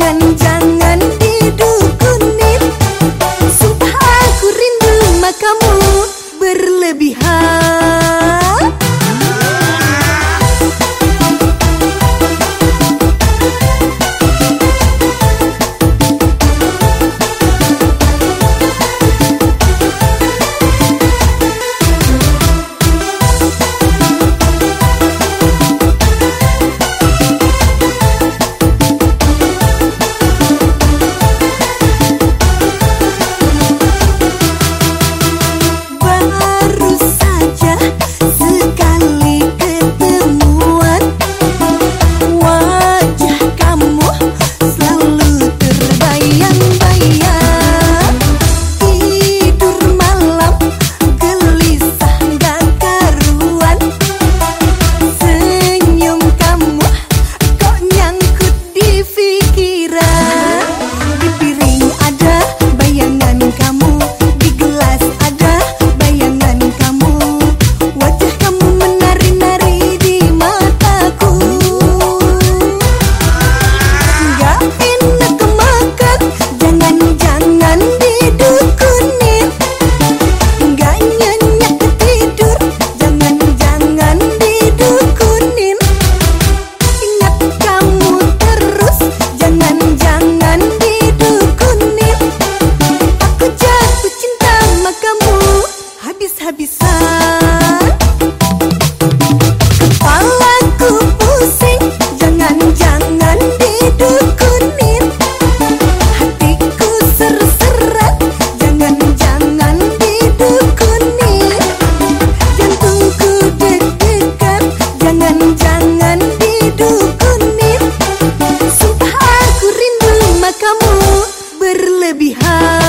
Anh behind